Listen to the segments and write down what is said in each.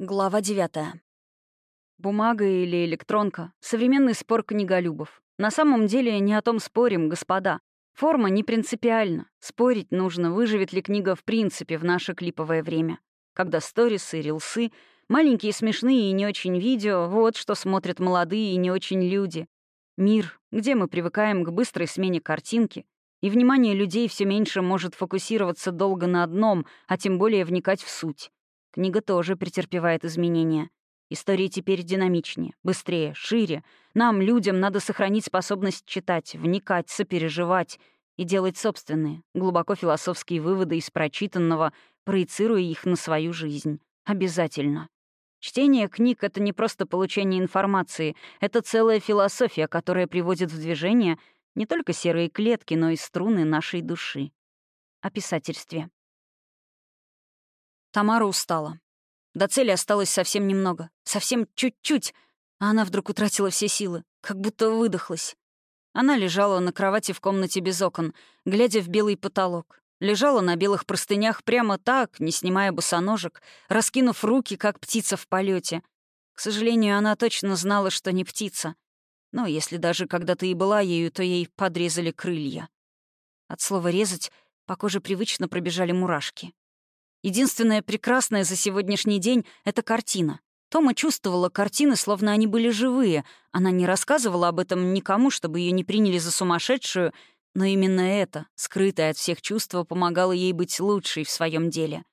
Глава девятая. Бумага или электронка — современный спор книголюбов. На самом деле не о том спорим, господа. Форма не принципиальна. Спорить нужно, выживет ли книга в принципе в наше клиповое время. Когда сторисы, рилсы, маленькие смешные и не очень видео — вот что смотрят молодые и не очень люди. Мир, где мы привыкаем к быстрой смене картинки, и внимание людей все меньше может фокусироваться долго на одном, а тем более вникать в суть. Книга тоже претерпевает изменения. Истории теперь динамичнее, быстрее, шире. Нам, людям, надо сохранить способность читать, вникать, сопереживать и делать собственные, глубоко философские выводы из прочитанного, проецируя их на свою жизнь. Обязательно. Чтение книг — это не просто получение информации, это целая философия, которая приводит в движение не только серые клетки, но и струны нашей души. О писательстве. Тамара устала. До цели осталось совсем немного. Совсем чуть-чуть. А она вдруг утратила все силы, как будто выдохлась. Она лежала на кровати в комнате без окон, глядя в белый потолок. Лежала на белых простынях прямо так, не снимая босоножек, раскинув руки, как птица в полете. К сожалению, она точно знала, что не птица. Но если даже когда-то и была ею, то ей подрезали крылья. От слова «резать» по коже привычно пробежали мурашки. Единственное прекрасное за сегодняшний день — это картина. Тома чувствовала картины, словно они были живые. Она не рассказывала об этом никому, чтобы ее не приняли за сумасшедшую, но именно это, скрытое от всех чувство, помогало ей быть лучшей в своем деле.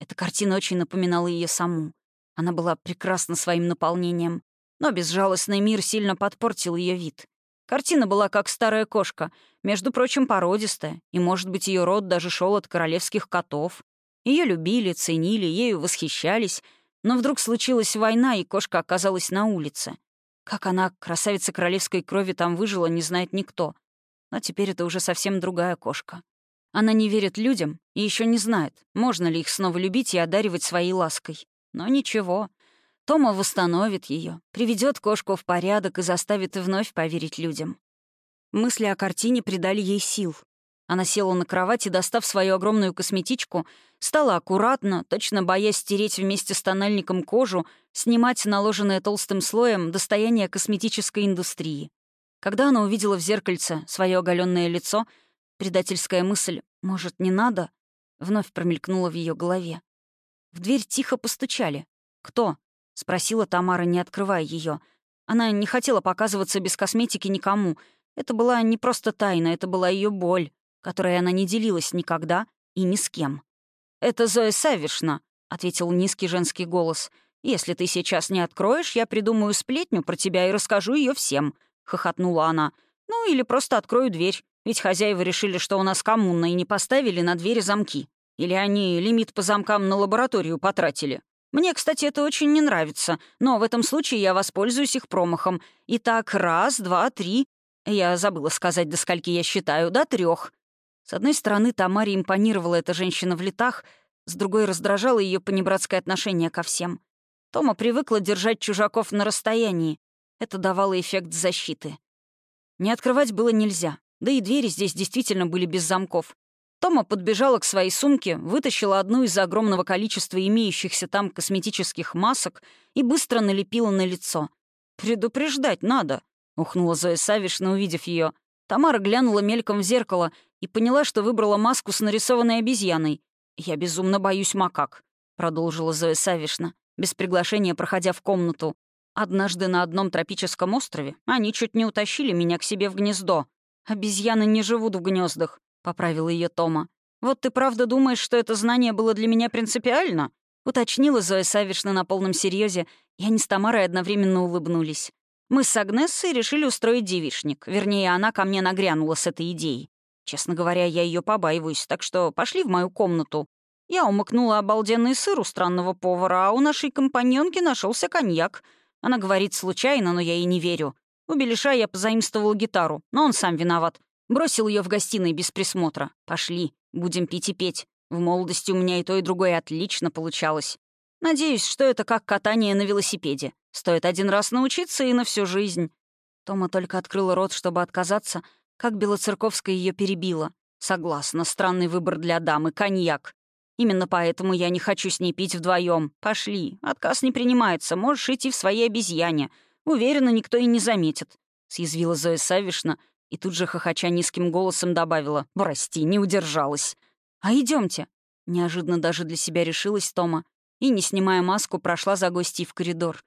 Эта картина очень напоминала ее саму. Она была прекрасна своим наполнением, но безжалостный мир сильно подпортил ее вид. Картина была как старая кошка, между прочим, породистая, и, может быть, ее род даже шел от королевских котов. Ее любили, ценили, ею восхищались, но вдруг случилась война, и кошка оказалась на улице. Как она, красавица королевской крови, там выжила, не знает никто. Но теперь это уже совсем другая кошка. Она не верит людям и еще не знает, можно ли их снова любить и одаривать своей лаской. Но ничего. Тома восстановит ее, приведет кошку в порядок и заставит вновь поверить людям. Мысли о картине придали ей сил, она села на кровать и, достав свою огромную косметичку, стала аккуратно, точно боясь стереть вместе с тональником кожу, снимать наложенное толстым слоем достояние косметической индустрии. Когда она увидела в зеркальце свое оголенное лицо, предательская мысль «может, не надо?» вновь промелькнула в ее голове. В дверь тихо постучали. «Кто?» — спросила Тамара, не открывая ее. Она не хотела показываться без косметики никому. Это была не просто тайна, это была ее боль которой она не делилась никогда и ни с кем. «Это Зоя Савишна», — ответил низкий женский голос. «Если ты сейчас не откроешь, я придумаю сплетню про тебя и расскажу ее всем», — хохотнула она. «Ну или просто открою дверь, ведь хозяева решили, что у нас коммуна, и не поставили на двери замки. Или они лимит по замкам на лабораторию потратили. Мне, кстати, это очень не нравится, но в этом случае я воспользуюсь их промахом. Итак, раз, два, три. Я забыла сказать, до скольки я считаю, до трех. С одной стороны, Тамаре импонировала эта женщина в летах, с другой раздражало ее понебратское отношение ко всем. Тома привыкла держать чужаков на расстоянии. Это давало эффект защиты. Не открывать было нельзя, да и двери здесь действительно были без замков. Тома подбежала к своей сумке, вытащила одну из огромного количества имеющихся там косметических масок и быстро налепила на лицо. «Предупреждать надо», — ухнула Зоя Савишна, увидев ее. Тамара глянула мельком в зеркало и поняла, что выбрала маску с нарисованной обезьяной. «Я безумно боюсь макак», — продолжила Зоя Савишна, без приглашения проходя в комнату. «Однажды на одном тропическом острове они чуть не утащили меня к себе в гнездо. Обезьяны не живут в гнездах», — поправила ее Тома. «Вот ты правда думаешь, что это знание было для меня принципиально?» — уточнила Зоя Савишна на полном серьезе, и они с Тамарой одновременно улыбнулись. Мы с Агнессой решили устроить девишник. Вернее, она ко мне нагрянула с этой идеей. Честно говоря, я ее побаиваюсь, так что пошли в мою комнату. Я умыкнула обалденный сыр у странного повара, а у нашей компаньонки нашелся коньяк. Она говорит случайно, но я ей не верю. У Белиша я позаимствовала гитару, но он сам виноват. Бросил ее в гостиной без присмотра. Пошли, будем пить и петь. В молодости у меня и то, и другое отлично получалось. Надеюсь, что это как катание на велосипеде. Стоит один раз научиться и на всю жизнь. Тома только открыла рот, чтобы отказаться, как Белоцерковская ее перебила. Согласна, странный выбор для дамы — коньяк. Именно поэтому я не хочу с ней пить вдвоем. Пошли. Отказ не принимается. Можешь идти в своей обезьяне. Уверена, никто и не заметит», — съязвила Зоя Савишна и тут же хохоча низким голосом добавила. «Прости, не удержалась». «А идемте. Неожиданно даже для себя решилась Тома и, не снимая маску, прошла за гостей в коридор.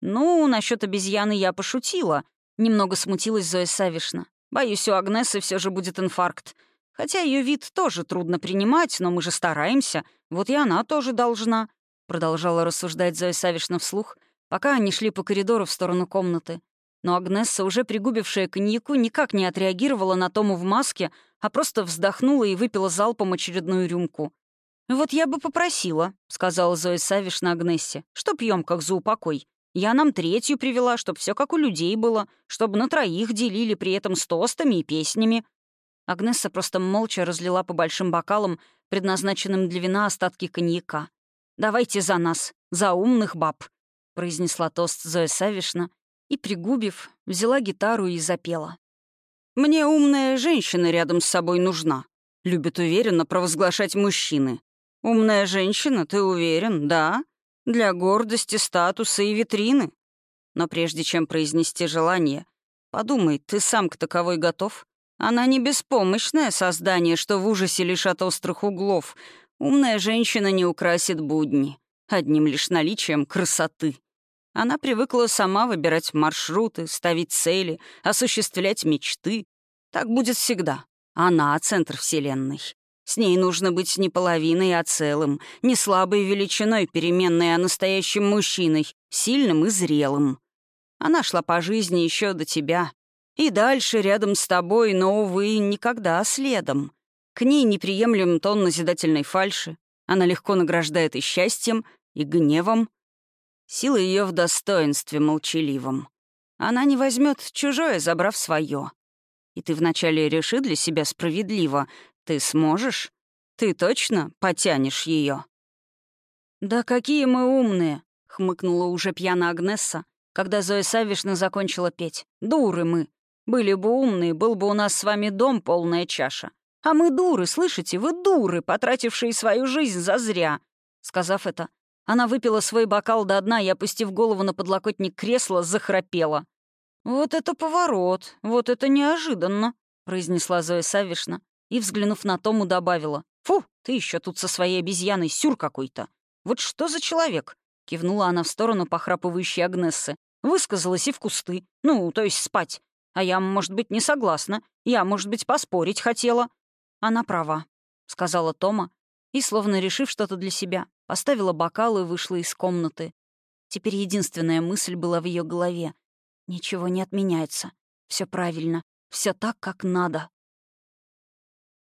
«Ну, насчет обезьяны я пошутила», — немного смутилась Зоя Савишна. «Боюсь, у Агнесы все же будет инфаркт. Хотя ее вид тоже трудно принимать, но мы же стараемся. Вот и она тоже должна», — продолжала рассуждать Зоя Савишна вслух, пока они шли по коридору в сторону комнаты. Но Агнесса, уже пригубившая коньяку, никак не отреагировала на Тому в маске, а просто вздохнула и выпила залпом очередную рюмку. «Вот я бы попросила», — сказала Зоя Савишна Агнессе, «что пьем как за упокой. Я нам третью привела, чтоб все как у людей было, чтобы на троих делили при этом с тостами и песнями». Агнесса просто молча разлила по большим бокалам, предназначенным для вина, остатки коньяка. «Давайте за нас, за умных баб», — произнесла тост Зоя Савишна и, пригубив, взяла гитару и запела. «Мне умная женщина рядом с собой нужна», — любит уверенно провозглашать мужчины. «Умная женщина, ты уверен, да? Для гордости, статуса и витрины. Но прежде чем произнести желание, подумай, ты сам к таковой готов? Она не беспомощное создание, что в ужасе лишь от острых углов. Умная женщина не украсит будни. Одним лишь наличием красоты. Она привыкла сама выбирать маршруты, ставить цели, осуществлять мечты. Так будет всегда. Она — центр Вселенной. С ней нужно быть не половиной, а целым, не слабой величиной переменной, а настоящим мужчиной, сильным и зрелым. Она шла по жизни еще до тебя. И дальше рядом с тобой, но, увы, никогда следом. К ней неприемлем тон назидательной фальши. Она легко награждает и счастьем, и гневом. Сила ее в достоинстве молчаливом. Она не возьмет чужое, забрав свое. И ты вначале реши для себя справедливо, ты сможешь? Ты точно потянешь ее? «Да какие мы умные!» — хмыкнула уже пьяна Агнесса, когда Зоя Савишна закончила петь. «Дуры мы! Были бы умные, был бы у нас с вами дом полная чаша. А мы дуры, слышите? Вы дуры, потратившие свою жизнь зазря!» Сказав это, она выпила свой бокал до дна и, опустив голову на подлокотник кресла, захрапела. «Вот это поворот! Вот это неожиданно!» — произнесла Зоя Савишна, и, взглянув на Тому, добавила. «Фу, ты еще тут со своей обезьяной сюр какой-то. Вот что за человек?» — кивнула она в сторону похрапывающей Агнессы. Высказалась и в кусты. Ну, то есть спать. А я, может быть, не согласна. Я, может быть, поспорить хотела. Она права, — сказала Тома, и, словно решив что-то для себя, поставила бокал и вышла из комнаты. Теперь единственная мысль была в ее голове. Ничего не отменяется. Все правильно. Все так, как надо.